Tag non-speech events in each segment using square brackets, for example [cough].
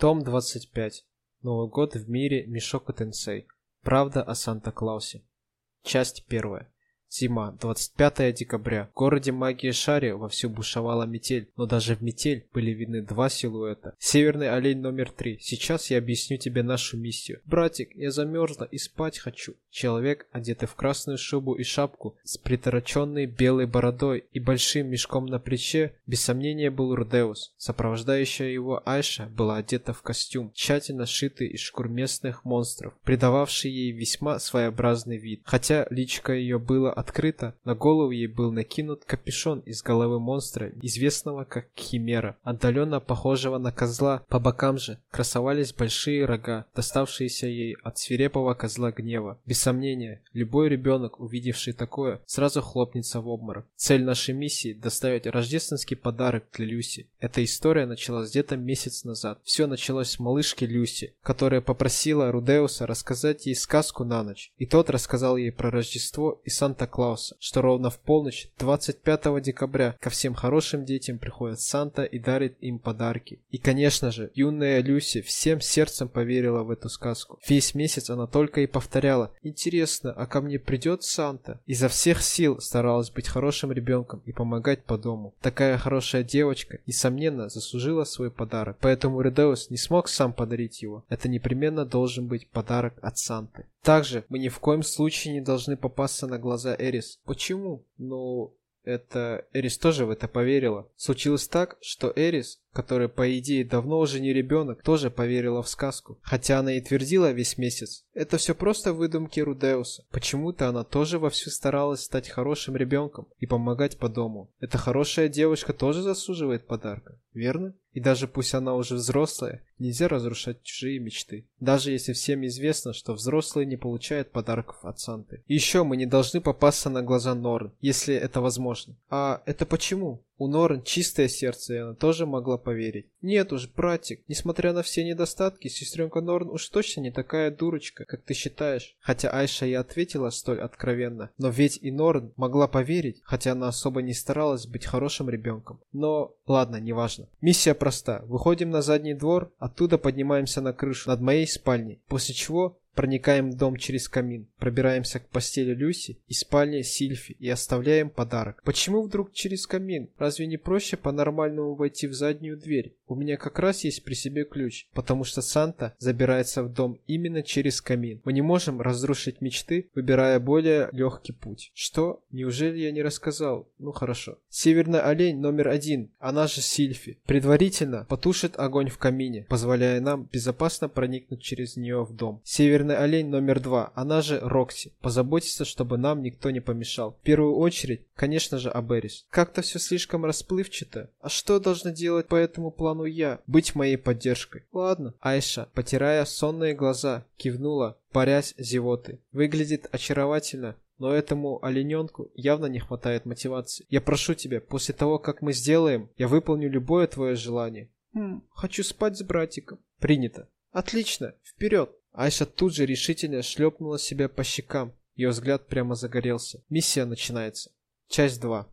Том 25. Новый год в мире Мишоку Тенсей. Правда о Санта-Клаусе. Часть первая. Зима, 25 декабря. В городе Магии Шари вовсю бушевала метель, но даже в метель были видны два силуэта. Северный олень номер три. Сейчас я объясню тебе нашу миссию. Братик, я замерзла и спать хочу. Человек, одетый в красную шубу и шапку, с притороченной белой бородой и большим мешком на плече, без сомнения был Рудеус. Сопровождающая его Айша была одета в костюм, тщательно сшитый из шкур местных монстров, придававший ей весьма своеобразный вид. Хотя личико ее было открыто, на голову ей был накинут капюшон из головы монстра, известного как Химера, отдаленно похожего на козла. По бокам же красовались большие рога, доставшиеся ей от свирепого козла гнева. Без сомнения, любой ребенок, увидевший такое, сразу хлопнется в обморок. Цель нашей миссии – доставить рождественский подарок для Люси. Эта история началась где-то месяц назад. Все началось с малышки Люси, которая попросила Рудеуса рассказать ей сказку на ночь. И тот рассказал ей про Рождество и Санта Клауса, что ровно в полночь 25 декабря ко всем хорошим детям приходит Санта и дарит им подарки. И, конечно же, юная Люси всем сердцем поверила в эту сказку. Весь месяц она только и повторяла «Интересно, а ко мне придет Санта?» Изо всех сил старалась быть хорошим ребенком и помогать по дому. Такая хорошая девочка, несомненно, заслужила свой подарок. Поэтому Редеус не смог сам подарить его. Это непременно должен быть подарок от Санты. Также мы ни в коем случае не должны попасться на глаза Эрис. Почему? Ну, это Эрис тоже в это поверила. Случилось так, что Эрис, которая по идее давно уже не ребенок, тоже поверила в сказку. Хотя она и твердила весь месяц. Это все просто выдумки Рудеуса. Почему-то она тоже вовсю старалась стать хорошим ребенком и помогать по дому. Эта хорошая девочка тоже заслуживает подарка, верно? И даже пусть она уже взрослая, нельзя разрушать чужие мечты. Даже если всем известно, что взрослые не получают подарков от Санты. Еще мы не должны попасться на глаза Норн, если это возможно. А это почему? У Норн чистое сердце, и она тоже могла поверить. Нет уж, братик, несмотря на все недостатки, сестренка Норн уж точно не такая дурочка, как ты считаешь. Хотя Айша и ответила столь откровенно. Но ведь и Норн могла поверить, хотя она особо не старалась быть хорошим ребенком. Но, ладно, неважно. Миссия проста. Выходим на задний двор, оттуда поднимаемся на крышу над моей спальней, после чего Проникаем в дом через камин, пробираемся к постели Люси и спальне Сильфи и оставляем подарок. Почему вдруг через камин? Разве не проще по-нормальному войти в заднюю дверь? У меня как раз есть при себе ключ, потому что Санта забирается в дом именно через камин. Мы не можем разрушить мечты, выбирая более легкий путь. Что? Неужели я не рассказал? Ну хорошо. Северный олень номер один, она же Сильфи, предварительно потушит огонь в камине, позволяя нам безопасно проникнуть через нее в дом. Северный олень номер два, она же Рокси, позаботится, чтобы нам никто не помешал. В первую очередь, конечно же, Аберис. Как-то все слишком расплывчато. А что должна делать по этому плану я быть моей поддержкой. Ладно. Айша, потирая сонные глаза, кивнула, парясь зевоты. Выглядит очаровательно, но этому олененку явно не хватает мотивации. Я прошу тебя, после того, как мы сделаем, я выполню любое твое желание. Хм, хочу спать с братиком. Принято. Отлично, вперед. Айша тут же решительно шлепнула себя по щекам. Ее взгляд прямо загорелся. Миссия начинается. Часть 2.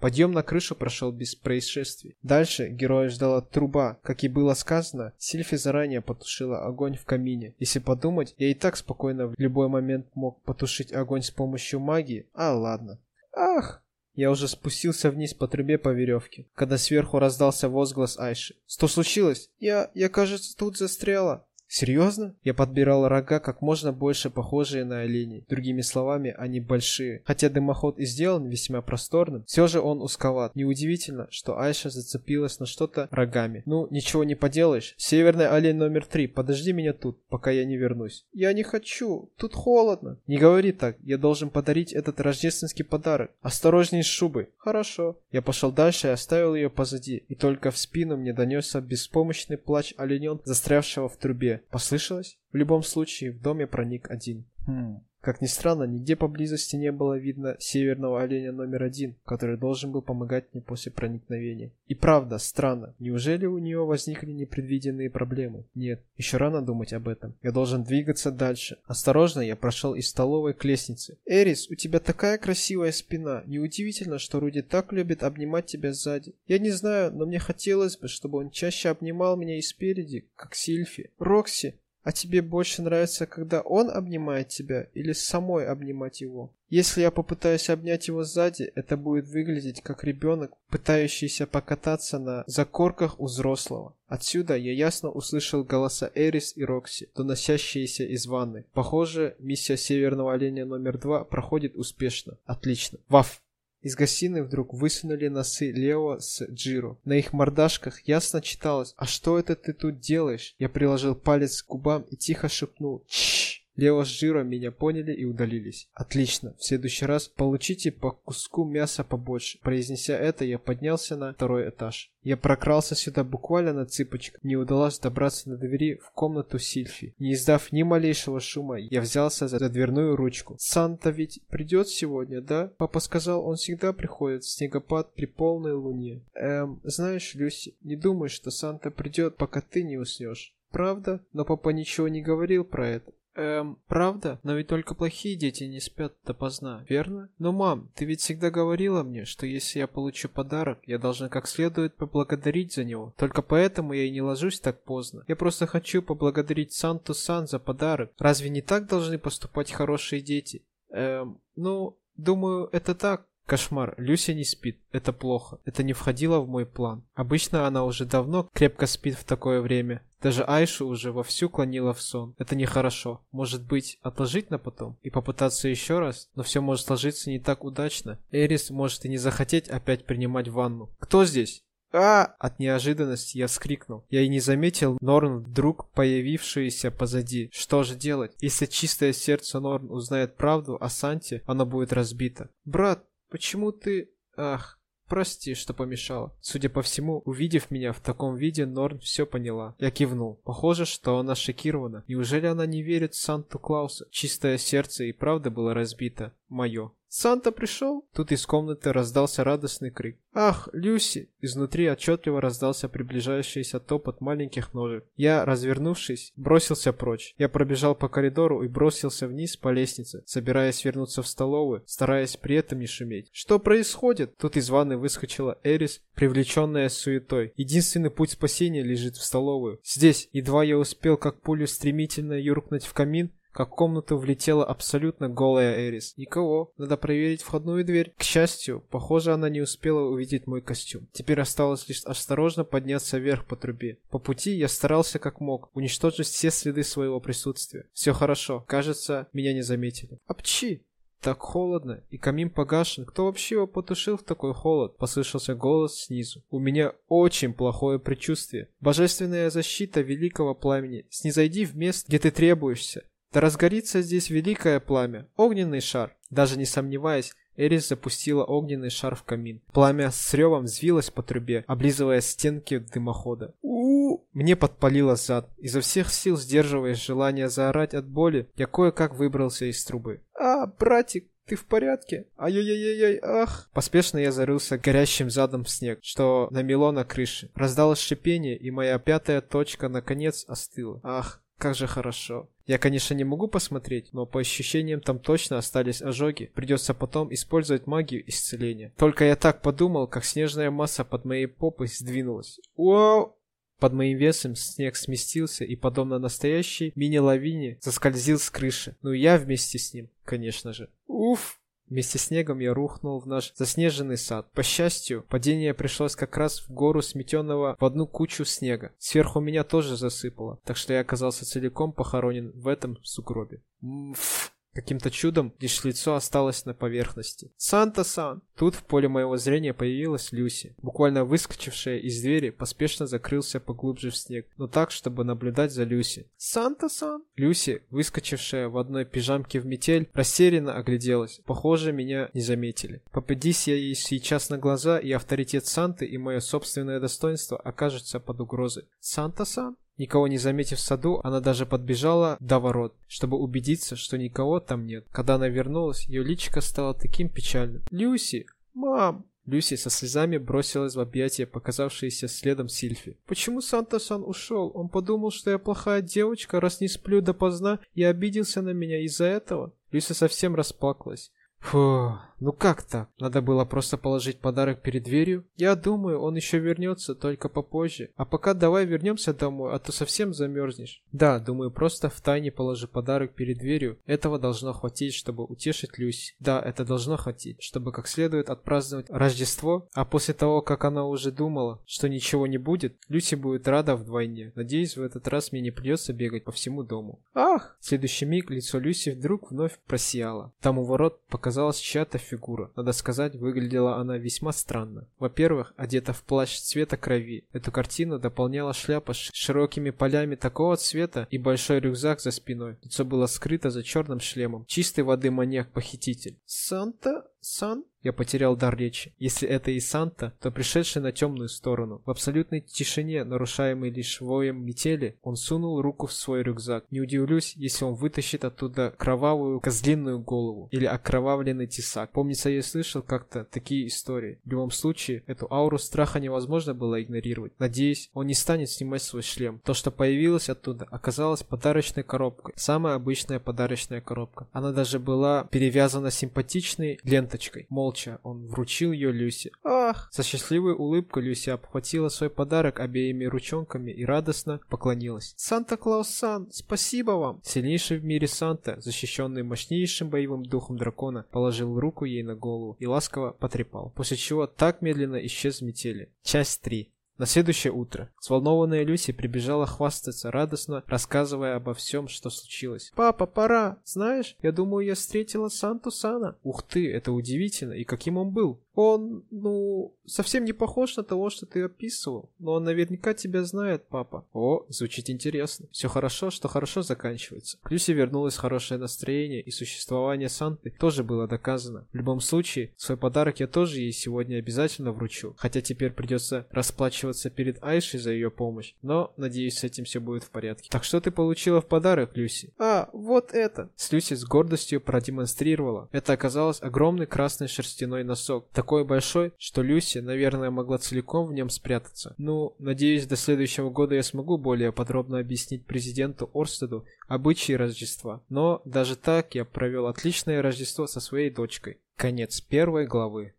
Подъем на крышу прошел без происшествий. Дальше героя ждала труба. Как и было сказано, Сильфи заранее потушила огонь в камине. Если подумать, я и так спокойно в любой момент мог потушить огонь с помощью магии. А ладно. Ах! Я уже спустился вниз по трубе по веревке, когда сверху раздался возглас Айши. «Что случилось? Я... я, кажется, тут застряла». Серьезно? Я подбирал рога как можно больше похожие на оленей. Другими словами, они большие. Хотя дымоход и сделан весьма просторным, все же он узковат. Неудивительно, что Айша зацепилась на что-то рогами. Ну, ничего не поделаешь. Северный олень номер три, подожди меня тут, пока я не вернусь. Я не хочу, тут холодно. Не говори так, я должен подарить этот рождественский подарок. Осторожней с шубой. Хорошо. Я пошел дальше и оставил ее позади. И только в спину мне донесся беспомощный плач олененка, застрявшего в трубе. Послышалось? В любом случае, в доме проник один. Хм, Как ни странно, нигде поблизости не было видно северного оленя номер один, который должен был помогать мне после проникновения. И правда, странно. Неужели у нее возникли непредвиденные проблемы? Нет, еще рано думать об этом. Я должен двигаться дальше. Осторожно, я прошел из столовой к лестнице. Эрис, у тебя такая красивая спина. Неудивительно, что Руди так любит обнимать тебя сзади. Я не знаю, но мне хотелось бы, чтобы он чаще обнимал меня и спереди, как Сильфи. Рокси, а тебе больше нравится, когда он обнимает тебя или самой обнимать его? Если я попытаюсь обнять его сзади, это будет выглядеть как ребенок, пытающийся покататься на закорках у взрослого. Отсюда я ясно услышал голоса Эрис и Рокси, доносящиеся из ванны. Похоже, миссия Северного Оленя номер два проходит успешно. Отлично. Ваф! Из гостиной вдруг высунули носы Лео с Джиро. На их мордашках ясно читалось «А что это ты тут делаешь?» Я приложил палец к губам и тихо шепнул «Чшш!» Лео с Жиро меня поняли и удалились. Отлично, в следующий раз получите по куску мяса побольше. Произнеся это, я поднялся на второй этаж. Я прокрался сюда буквально на цыпочках. Не удалось добраться до двери в комнату Сильфи. Не издав ни малейшего шума, я взялся за дверную ручку. Санта ведь придет сегодня, да? Папа сказал, он всегда приходит в снегопад при полной луне. Эм, знаешь, Люси, не думай, что Санта придет, пока ты не уснешь. Правда? Но папа ничего не говорил про это. Эм, правда? Но ведь только плохие дети не спят допоздна, верно? Но, мам, ты ведь всегда говорила мне, что если я получу подарок, я должна как следует поблагодарить за него. Только поэтому я и не ложусь так поздно. Я просто хочу поблагодарить Санту-сан за подарок. Разве не так должны поступать хорошие дети? Эм, ну, думаю, это так. Кошмар, Люся не спит. Это плохо. Это не входило в мой план. Обычно она уже давно крепко спит в такое время. Даже Айшу уже вовсю клонила в сон. Это нехорошо. Может быть, отложить на потом? И попытаться еще раз? Но все может сложиться не так удачно. Эрис может и не захотеть опять принимать ванну. Кто здесь? а От неожиданности я вскрикнул. Я и не заметил Норн вдруг появившуюся позади. Что же делать? Если чистое сердце Норн узнает правду о Санте, оно будет разбито. «Брат, почему ты...» «Ах, Прости, что помешала. Судя по всему, увидев меня в таком виде, Норн все поняла. Я кивнул. Похоже, что она шокирована. Неужели она не верит в Санту-Клауса? Чистое сердце и правда было разбито. Мое. «Санта пришел?» Тут из комнаты раздался радостный крик. «Ах, Люси!» Изнутри отчетливо раздался приближающийся топот маленьких ножек. Я, развернувшись, бросился прочь. Я пробежал по коридору и бросился вниз по лестнице, собираясь вернуться в столовую, стараясь при этом не шуметь. «Что происходит?» Тут из ванны выскочила Эрис, привлеченная суетой. Единственный путь спасения лежит в столовую. Здесь, едва я успел как пулю стремительно юркнуть в камин, как в комнату влетела абсолютно голая Эрис. Никого. Надо проверить входную дверь. К счастью, похоже, она не успела увидеть мой костюм. Теперь осталось лишь осторожно подняться вверх по трубе. По пути я старался как мог уничтожить все следы своего присутствия. Все хорошо. Кажется, меня не заметили. Апчи! Так холодно, и камин погашен. Кто вообще его потушил в такой холод? Послышался голос снизу. У меня очень плохое предчувствие. Божественная защита великого пламени. Снизойди в место, где ты требуешься. Да разгорится здесь великое пламя, огненный шар. Даже не сомневаясь, Эрис запустила огненный шар в камин. Пламя с ревом взвилось по трубе, облизывая стенки дымохода. у, -у, Мне подпалило зад. Изо всех сил сдерживая желание заорать от боли, я кое-как выбрался из трубы. «А, братик, ты в порядке? Ай-яй-яй-яй, ах!» Поспешно я зарылся горящим задом в снег, что намело на крыше. Раздалось шипение, и моя пятая точка наконец остыла. Ах, как же хорошо. Я, конечно, не могу посмотреть, но по ощущениям там точно остались ожоги. Придется потом использовать магию исцеления. Только я так подумал, как снежная масса под моей попой сдвинулась. Вау! Под моим весом снег сместился и, подобно настоящей мини-лавине, заскользил с крыши. Ну я вместе с ним, конечно же. Уф! Вместе с снегом я рухнул в наш заснеженный сад. По счастью, падение пришлось как раз в гору сметенного в одну кучу снега. Сверху меня тоже засыпало, так что я оказался целиком похоронен в этом сугробе. Мф. Каким-то чудом лишь лицо осталось на поверхности. «Санта-сан!» Тут в поле моего зрения появилась Люси. Буквально выскочившая из двери, поспешно закрылся поглубже в снег, но так, чтобы наблюдать за Люси. «Санта-сан!» Люси, выскочившая в одной пижамке в метель, растерянно огляделась. Похоже, меня не заметили. Попадись я ей сейчас на глаза, и авторитет Санты и мое собственное достоинство окажутся под угрозой. «Санта-сан?» Никого не заметив в саду, она даже подбежала до ворот, чтобы убедиться, что никого там нет. Когда она вернулась, ее личико стало таким печальным. «Люси! Мам!» Люси со слезами бросилась в объятия, показавшиеся следом Сильфи. «Почему Санта-сан ушел? Он подумал, что я плохая девочка, раз не сплю допоздна и обиделся на меня из-за этого?» Люси совсем расплакалась. Фу, ну как так? Надо было просто положить подарок перед дверью? Я думаю, он еще вернется, только попозже. А пока давай вернемся домой, а то совсем замерзнешь. Да, думаю, просто в тайне положи подарок перед дверью. Этого должно хватить, чтобы утешить Люси. Да, это должно хватить, чтобы как следует отпраздновать Рождество. А после того, как она уже думала, что ничего не будет, Люси будет рада вдвойне. Надеюсь, в этот раз мне не придется бегать по всему дому. Ах! В следующий миг лицо Люси вдруг вновь просияло. Там у ворот показалось показалась чья-то фигура. Надо сказать, выглядела она весьма странно. Во-первых, одета в плащ цвета крови. Эту картину дополняла шляпа с широкими полями такого цвета и большой рюкзак за спиной. Лицо было скрыто за черным шлемом. Чистой воды маньяк-похититель. «Санта? Сан?» Я потерял дар речи. Если это и Санта, то пришедший на темную сторону. В абсолютной тишине, нарушаемой лишь воем метели, он сунул руку в свой рюкзак. Не удивлюсь, если он вытащит оттуда кровавую козлиную голову или окровавленный тесак. Помнится, я слышал как-то такие истории. В любом случае, эту ауру страха невозможно было игнорировать. Надеюсь, он не станет снимать свой шлем. То, что появилось оттуда, оказалось подарочной коробкой. Самая обычная подарочная коробка. Она даже была перевязана симпатичной ленточкой. Мол, молча он вручил ее Люси. Ах! Со счастливой улыбкой Люси обхватила свой подарок обеими ручонками и радостно поклонилась. Санта-Клаус-сан, спасибо вам! Сильнейший в мире Санта, защищенный мощнейшим боевым духом дракона, положил руку ей на голову и ласково потрепал, после чего так медленно исчез в метели. Часть 3. На следующее утро взволнованная Люси прибежала хвастаться, радостно рассказывая обо всем, что случилось. «Папа, пора! Знаешь, я думаю, я встретила Санту Сана». «Ух ты, это удивительно! И каким он был?» Он, ну, совсем не похож на того, что ты описывал, но он наверняка тебя знает, папа. О, звучит интересно. Все хорошо, что хорошо заканчивается. К Люси вернулось хорошее настроение, и существование Санты тоже было доказано. В любом случае, свой подарок я тоже ей сегодня обязательно вручу, хотя теперь придется расплачиваться перед Айшей за ее помощь, но, надеюсь, с этим все будет в порядке. Так что ты получила в подарок, Люси? А, вот это. С Люси с гордостью продемонстрировала. Это оказалось огромный красный шерстяной носок такой большой, что Люси, наверное, могла целиком в нем спрятаться. Ну, надеюсь, до следующего года я смогу более подробно объяснить президенту Орстеду обычаи Рождества. Но даже так я провел отличное Рождество со своей дочкой. Конец первой главы.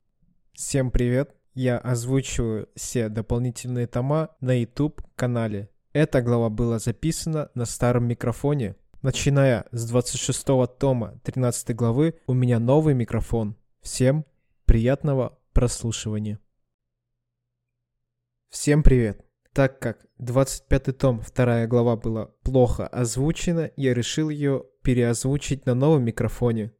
Всем привет! Я озвучиваю все дополнительные тома на YouTube канале. Эта глава была записана на старом микрофоне. Начиная с 26 тома 13 главы у меня новый микрофон. Всем Приятного прослушивания. Всем привет! Так как 25 том, вторая глава была плохо озвучена, я решил ее переозвучить на новом микрофоне.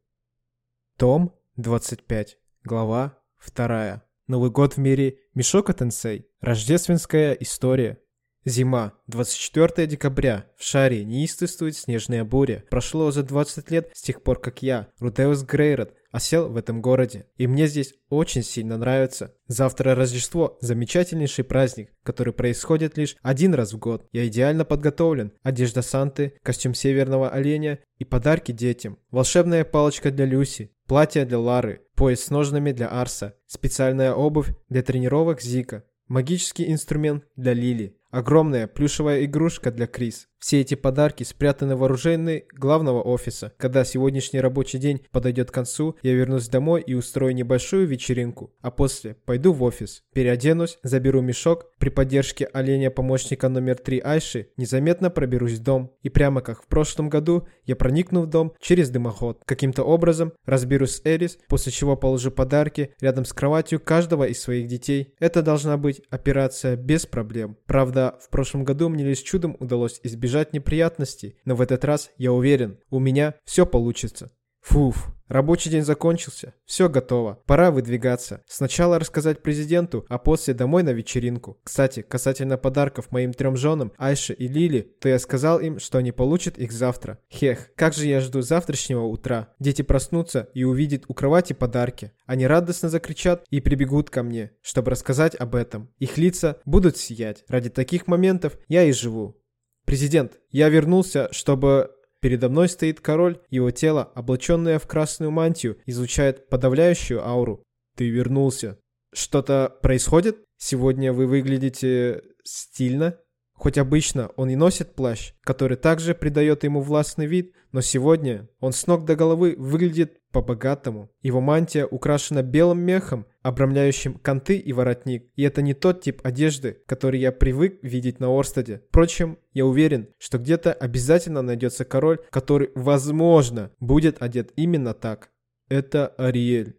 Том 25, глава 2. Новый год в мире Мишока Тенсей. Рождественская история. Зима. 24 декабря. В шаре неистовствует снежная буря. Прошло уже 20 лет с тех пор, как я, Рудеус Грейрот, осел в этом городе. И мне здесь очень сильно нравится. Завтра Рождество – замечательнейший праздник, который происходит лишь один раз в год. Я идеально подготовлен. Одежда Санты, костюм северного оленя и подарки детям. Волшебная палочка для Люси, платье для Лары, пояс с ножнами для Арса, специальная обувь для тренировок Зика, магический инструмент для Лили, огромная плюшевая игрушка для Крис, все эти подарки спрятаны в оружейной главного офиса. Когда сегодняшний рабочий день подойдет к концу, я вернусь домой и устрою небольшую вечеринку, а после пойду в офис, переоденусь, заберу мешок, при поддержке оленя-помощника номер 3 Айши незаметно проберусь в дом. И прямо как в прошлом году, я проникну в дом через дымоход. Каким-то образом разберусь с Эрис, после чего положу подарки рядом с кроватью каждого из своих детей. Это должна быть операция без проблем. Правда, в прошлом году мне лишь чудом удалось избежать неприятностей, но в этот раз я уверен, у меня все получится. Фуф, рабочий день закончился, все готово, пора выдвигаться. Сначала рассказать президенту, а после домой на вечеринку. Кстати, касательно подарков моим трем женам, Айше и Лили, то я сказал им, что они получат их завтра. Хех, как же я жду завтрашнего утра. Дети проснутся и увидят у кровати подарки. Они радостно закричат и прибегут ко мне, чтобы рассказать об этом. Их лица будут сиять. Ради таких моментов я и живу. «Президент, я вернулся, чтобы...» Передо мной стоит король, его тело, облаченное в красную мантию, излучает подавляющую ауру. «Ты вернулся. Что-то происходит? Сегодня вы выглядите... стильно?» Хоть обычно он и носит плащ, который также придает ему властный вид, но сегодня он с ног до головы выглядит по-богатому. Его мантия украшена белым мехом, обрамляющим канты и воротник. И это не тот тип одежды, который я привык видеть на Орстаде. Впрочем, я уверен, что где-то обязательно найдется король, который, возможно, будет одет именно так. Это Ариэль.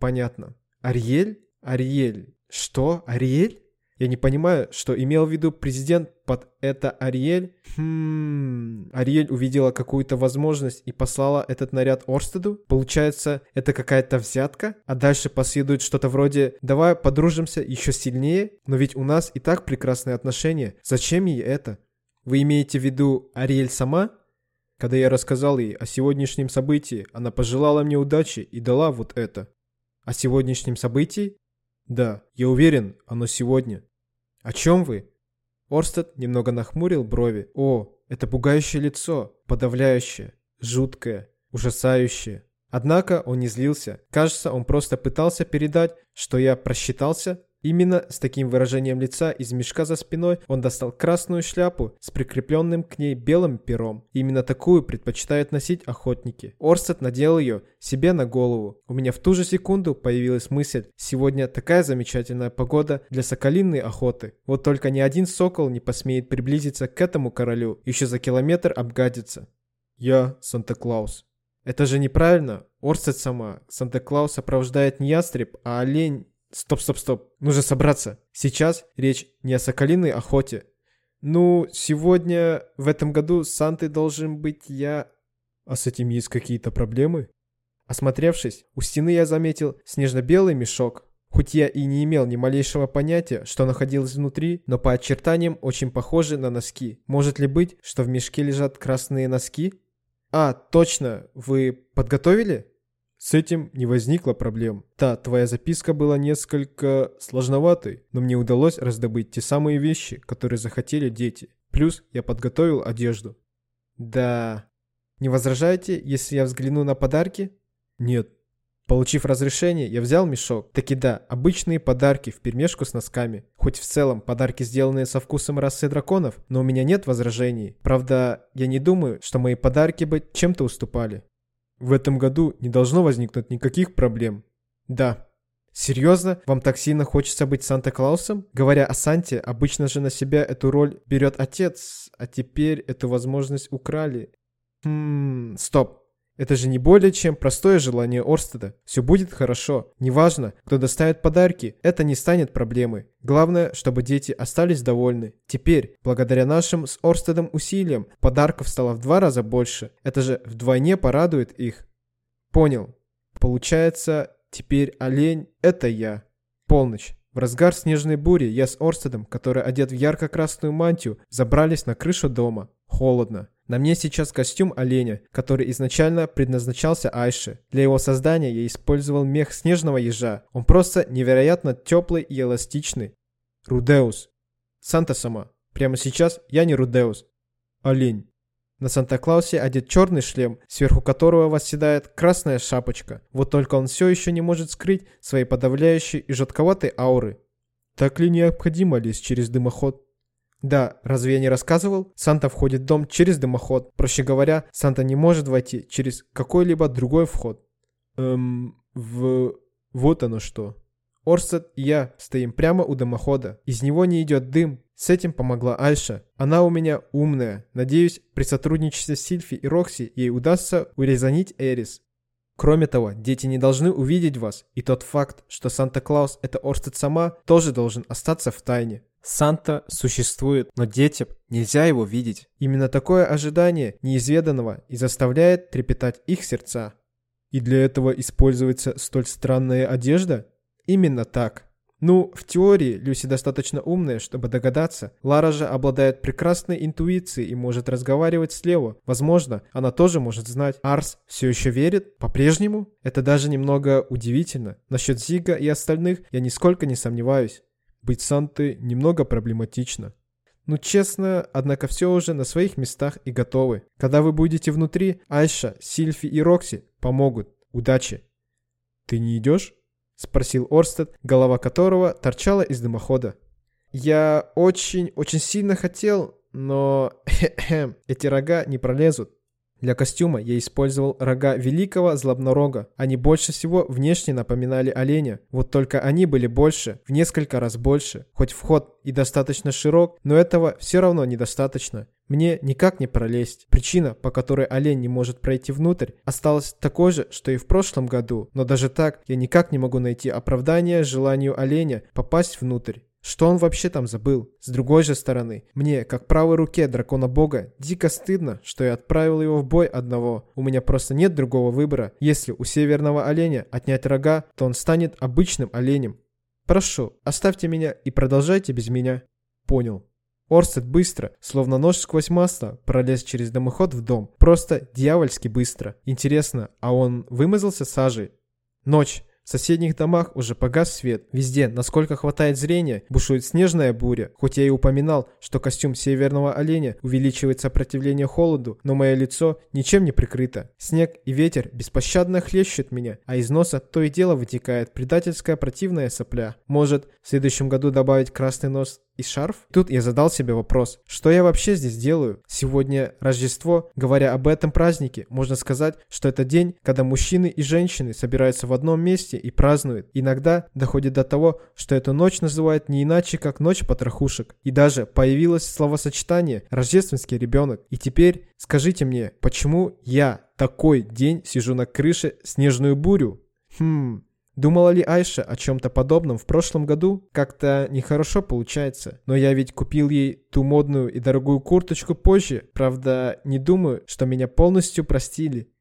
Понятно. Ариэль? Ариэль. Что? Ариэль? Я не понимаю, что имел в виду президент под это Ариэль. Хм... Ариэль увидела какую-то возможность и послала этот наряд Орстеду? Получается, это какая-то взятка? А дальше последует что-то вроде «давай подружимся еще сильнее»? Но ведь у нас и так прекрасные отношения. Зачем ей это? Вы имеете в виду Ариэль сама? Когда я рассказал ей о сегодняшнем событии, она пожелала мне удачи и дала вот это. О сегодняшнем событии? Да, я уверен, оно сегодня. О чем вы? Орстед немного нахмурил брови. О, это пугающее лицо, подавляющее, жуткое, ужасающее. Однако он не злился. Кажется, он просто пытался передать, что я просчитался Именно с таким выражением лица из мешка за спиной он достал красную шляпу с прикрепленным к ней белым пером. Именно такую предпочитают носить охотники. Орстед надел ее себе на голову. У меня в ту же секунду появилась мысль, сегодня такая замечательная погода для соколиной охоты. Вот только ни один сокол не посмеет приблизиться к этому королю, еще за километр обгадится. Я Санта-Клаус. Это же неправильно. Орстед сама. Санта-Клаус сопровождает не ястреб, а олень Стоп, стоп, стоп. Нужно собраться. Сейчас речь не о соколиной охоте. Ну, сегодня, в этом году, Сантой должен быть я... А с этим есть какие-то проблемы? Осмотревшись, у стены я заметил снежно-белый мешок. Хоть я и не имел ни малейшего понятия, что находилось внутри, но по очертаниям очень похоже на носки. Может ли быть, что в мешке лежат красные носки? А, точно, вы подготовили? С этим не возникло проблем. Та, твоя записка была несколько сложноватой, но мне удалось раздобыть те самые вещи, которые захотели дети. Плюс я подготовил одежду. Да. Не возражаете, если я взгляну на подарки? Нет. Получив разрешение, я взял мешок. Таки да, обычные подарки в перемешку с носками. Хоть в целом подарки сделанные со вкусом расы драконов, но у меня нет возражений. Правда, я не думаю, что мои подарки бы чем-то уступали. В этом году не должно возникнуть никаких проблем. Да. Серьезно? Вам так сильно хочется быть Санта-Клаусом? Говоря о Санте, обычно же на себя эту роль берет отец, а теперь эту возможность украли. Хм, стоп. Это же не более чем простое желание Орстеда. Все будет хорошо. Неважно, кто доставит подарки, это не станет проблемой. Главное, чтобы дети остались довольны. Теперь, благодаря нашим с Орстедом усилиям, подарков стало в два раза больше. Это же вдвойне порадует их. Понял. Получается, теперь олень – это я. Полночь. В разгар снежной бури я с Орстедом, который одет в ярко-красную мантию, забрались на крышу дома. Холодно. На мне сейчас костюм оленя, который изначально предназначался Айше. Для его создания я использовал мех снежного ежа. Он просто невероятно теплый и эластичный. Рудеус. Санта сама. Прямо сейчас я не Рудеус. Олень. На Санта-Клаусе одет черный шлем, сверху которого восседает красная шапочка. Вот только он все еще не может скрыть своей подавляющей и жутковатой ауры. Так ли необходимо лезть через дымоход? Да, разве я не рассказывал? Санта входит в дом через дымоход. Проще говоря, Санта не может войти через какой-либо другой вход. Эм, в... Вот оно что. Орстед и я стоим прямо у дымохода. Из него не идет дым. С этим помогла Айша. Она у меня умная. Надеюсь, при сотрудничестве с Сильфи и Рокси ей удастся урезонить Эрис. Кроме того, дети не должны увидеть вас, и тот факт, что Санта-Клаус это Орстед сама, тоже должен остаться в тайне. Санта существует, но детям нельзя его видеть. Именно такое ожидание неизведанного и заставляет трепетать их сердца. И для этого используется столь странная одежда? Именно так. Ну, в теории Люси достаточно умная, чтобы догадаться. Лара же обладает прекрасной интуицией и может разговаривать с Лео. Возможно, она тоже может знать. Арс все еще верит? По-прежнему? Это даже немного удивительно. Насчет Зига и остальных я нисколько не сомневаюсь. Быть Сантой немного проблематично. Ну честно, однако все уже на своих местах и готовы. Когда вы будете внутри, Айша, Сильфи и Рокси помогут. Удачи. Ты не идешь? Спросил Орстед, голова которого торчала из дымохода. Я очень-очень сильно хотел, но [laughs] эти рога не пролезут. Для костюма я использовал рога великого злобнорога. Они больше всего внешне напоминали оленя. Вот только они были больше, в несколько раз больше. Хоть вход и достаточно широк, но этого все равно недостаточно. Мне никак не пролезть. Причина, по которой олень не может пройти внутрь, осталась такой же, что и в прошлом году. Но даже так я никак не могу найти оправдание желанию оленя попасть внутрь. Что он вообще там забыл? С другой же стороны, мне, как правой руке дракона бога, дико стыдно, что я отправил его в бой одного. У меня просто нет другого выбора. Если у северного оленя отнять рога, то он станет обычным оленем. Прошу, оставьте меня и продолжайте без меня. Понял. Орстед быстро, словно нож сквозь масло, пролез через дымоход в дом. Просто дьявольски быстро. Интересно, а он вымазался сажей? Ночь. В соседних домах уже погас свет. Везде, насколько хватает зрения, бушует снежная буря. Хоть я и упоминал, что костюм северного оленя увеличивает сопротивление холоду, но мое лицо ничем не прикрыто. Снег и ветер беспощадно хлещут меня, а из носа то и дело вытекает предательская противная сопля. Может, в следующем году добавить красный нос и шарф? Тут я задал себе вопрос, что я вообще здесь делаю? Сегодня Рождество, говоря об этом празднике, можно сказать, что это день, когда мужчины и женщины собираются в одном месте и празднуют. Иногда доходит до того, что эту ночь называют не иначе, как ночь потрохушек. И даже появилось словосочетание «рождественский ребенок». И теперь скажите мне, почему я такой день сижу на крыше снежную бурю? Хм, Думала ли Айша о чем-то подобном в прошлом году? Как-то нехорошо получается. Но я ведь купил ей ту модную и дорогую курточку позже. Правда, не думаю, что меня полностью простили.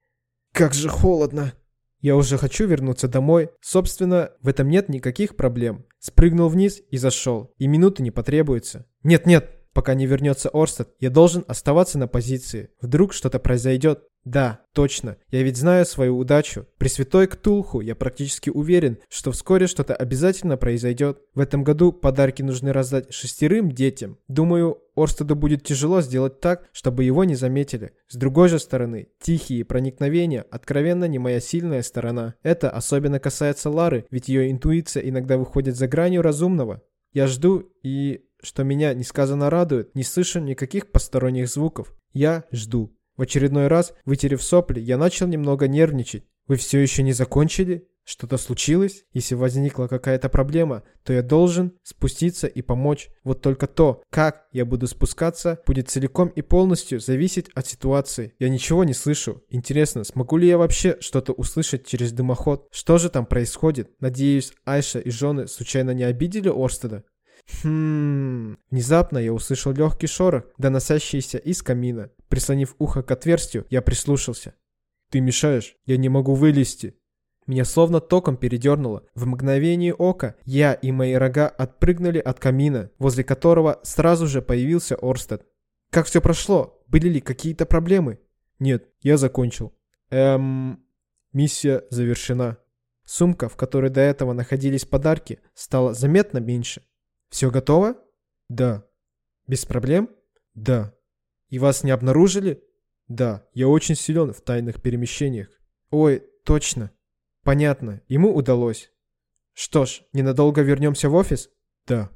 Как же холодно. Я уже хочу вернуться домой. Собственно, в этом нет никаких проблем. Спрыгнул вниз и зашел. И минуты не потребуется. Нет-нет, пока не вернется Орстед, я должен оставаться на позиции. Вдруг что-то произойдет. Да, точно. Я ведь знаю свою удачу. При святой Ктулху я практически уверен, что вскоре что-то обязательно произойдет. В этом году подарки нужно раздать шестерым детям. Думаю, Орстеду будет тяжело сделать так, чтобы его не заметили. С другой же стороны, тихие проникновения откровенно не моя сильная сторона. Это особенно касается Лары, ведь ее интуиция иногда выходит за гранью разумного. Я жду и, что меня несказанно радует, не слышу никаких посторонних звуков. Я жду. В очередной раз, вытерев сопли, я начал немного нервничать. «Вы все еще не закончили? Что-то случилось? Если возникла какая-то проблема, то я должен спуститься и помочь. Вот только то, как я буду спускаться, будет целиком и полностью зависеть от ситуации. Я ничего не слышу. Интересно, смогу ли я вообще что-то услышать через дымоход? Что же там происходит? Надеюсь, Айша и жены случайно не обидели Орстеда? Хм... Внезапно я услышал легкий шорох, доносящийся из камина. Прислонив ухо к отверстию, я прислушался. «Ты мешаешь, я не могу вылезти». Меня словно током передернуло. В мгновение ока я и мои рога отпрыгнули от камина, возле которого сразу же появился Орстед. «Как все прошло? Были ли какие-то проблемы?» «Нет, я закончил». «Эм...» Миссия завершена. Сумка, в которой до этого находились подарки, стала заметно меньше. Все готово? Да. Без проблем? Да. И вас не обнаружили? Да. Я очень силен в тайных перемещениях. Ой, точно. Понятно. Ему удалось. Что ж, ненадолго вернемся в офис? Да.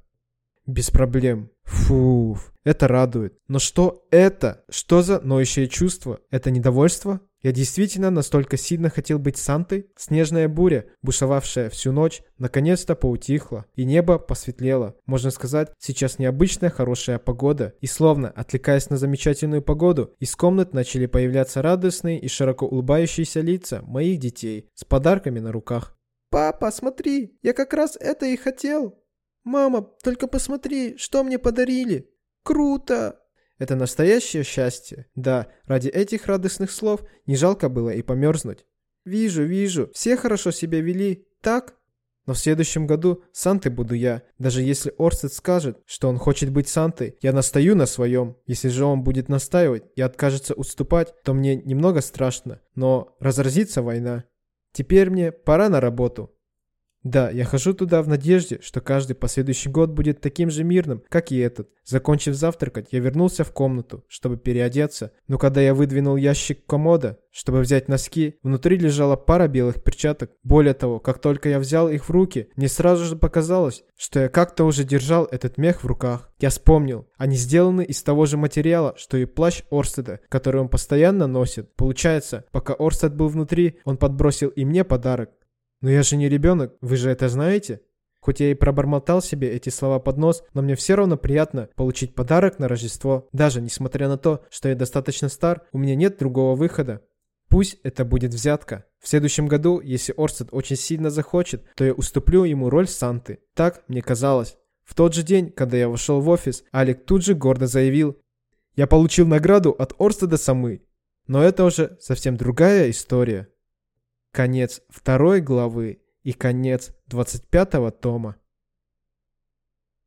Без проблем. Фуф, это радует. Но что это? Что за ноющее чувство? Это недовольство? Я действительно настолько сильно хотел быть Сантой? Снежная буря, бушевавшая всю ночь, наконец-то поутихла, и небо посветлело. Можно сказать, сейчас необычная хорошая погода. И словно, отвлекаясь на замечательную погоду, из комнат начали появляться радостные и широко улыбающиеся лица моих детей с подарками на руках. «Папа, смотри, я как раз это и хотел!» «Мама, только посмотри, что мне подарили!» «Круто!» Это настоящее счастье. Да, ради этих радостных слов не жалко было и померзнуть. Вижу, вижу, все хорошо себя вели, так? Но в следующем году Сантой буду я. Даже если Орстед скажет, что он хочет быть Сантой, я настаю на своем. Если же он будет настаивать и откажется уступать, то мне немного страшно. Но разразится война. Теперь мне пора на работу. Да, я хожу туда в надежде, что каждый последующий год будет таким же мирным, как и этот. Закончив завтракать, я вернулся в комнату, чтобы переодеться, но когда я выдвинул ящик комода, чтобы взять носки, внутри лежала пара белых перчаток. Более того, как только я взял их в руки, мне сразу же показалось, что я как-то уже держал этот мех в руках. Я вспомнил, они сделаны из того же материала, что и плащ Орстеда, который он постоянно носит. Получается, пока Орстед был внутри, он подбросил и мне подарок. «Но я же не ребенок, вы же это знаете?» Хоть я и пробормотал себе эти слова под нос, но мне все равно приятно получить подарок на Рождество. Даже несмотря на то, что я достаточно стар, у меня нет другого выхода. Пусть это будет взятка. В следующем году, если Орстед очень сильно захочет, то я уступлю ему роль Санты. Так мне казалось. В тот же день, когда я вошел в офис, Алик тут же гордо заявил, «Я получил награду от Орстеда Самы». Но это уже совсем другая история. Конец второй главы и конец 25 тома.